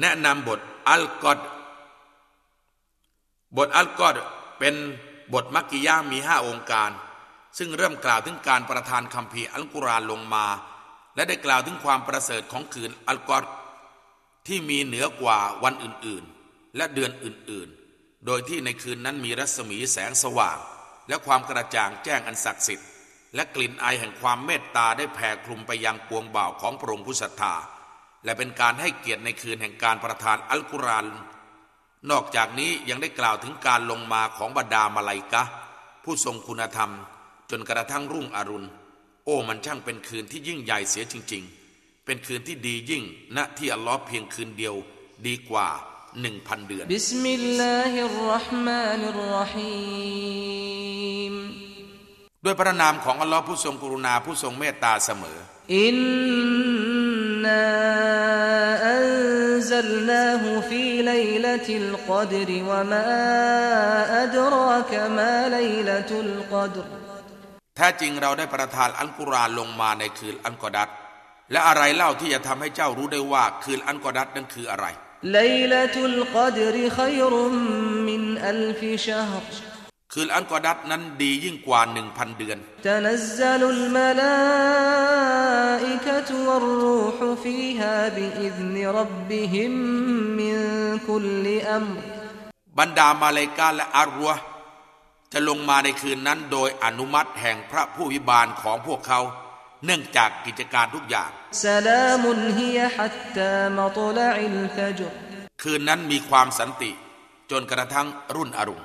แนะนำบทอัลกอดบทอัลกอดเป็นบทมักกิยามีห้าองค์การ ซึ่งเริ่มกล่าวถึงการประทานคำพีอัลกุรอานลงมา และได้กล่าวถึงความประเสริฐของคืนอัลกอดที่มีเหนือกว่าวันอื่นๆ และเดือนอื่นๆ โดยที่ในคืนนั้นมีรัศมีแสงสว่าง และความกระจ่างแจ้งอันศักดิ์สิทธิ์และกลิ่นไอแห่งความเมตตาได้แผ่คลุมไปยังปวงบ่าวของพระองค์ผู้ศรัทธา และเป็นการให้เกียรติในคืนแห่งการประทานอัลกุรอานนอกจากนี้ยังได้กล่าวถึงการลงมาของบรรดามาลายกะ ผู้ทรงคุณธรรม จนกระทั่งรุ่งอรุณ โอ้มันช่างเป็นคืนที่ยิ่งใหญ่เสียจริง ๆ เป็นคืนที่ดียิ่งณที่อัลลอฮ์เพียงคืนเดียวดีกว่าหนึ่งพันเดือนบิสมิลลาฮิรเราะห์มานิรเราะฮีมด้วยพระนามของอัลลอฮ์ผู้ทรงกรุณาผู้ทรงเมตตาเสมออิน นาอันซัลนาฮูฟีไลลติลกอดรวะมาอัดรากมาไลลตุลกอดร แท้จริงเราได้ประทานอัลกุรอานลงมาในคืนอันกอดัตและอะไรเล่าที่จะทำให้เจ้ารู้ได้ว่าคืนอันกอดัตนั้นคืออะไร ليلة القدر خير من ألف شهر คืนอันกอดัตนั้นดียิ่งกว่าหนึ่งพันเดือนบรรดามาเลกาและอารัวจะลงมาในคืนนั้นโดยอนุมัติแห่งพระผู้วิบาลของพวกเขา เนื่องจากกิจการทุกอย่าง คืนนั้นมีความสันติ จนกระทั่งรุ่นอรุณ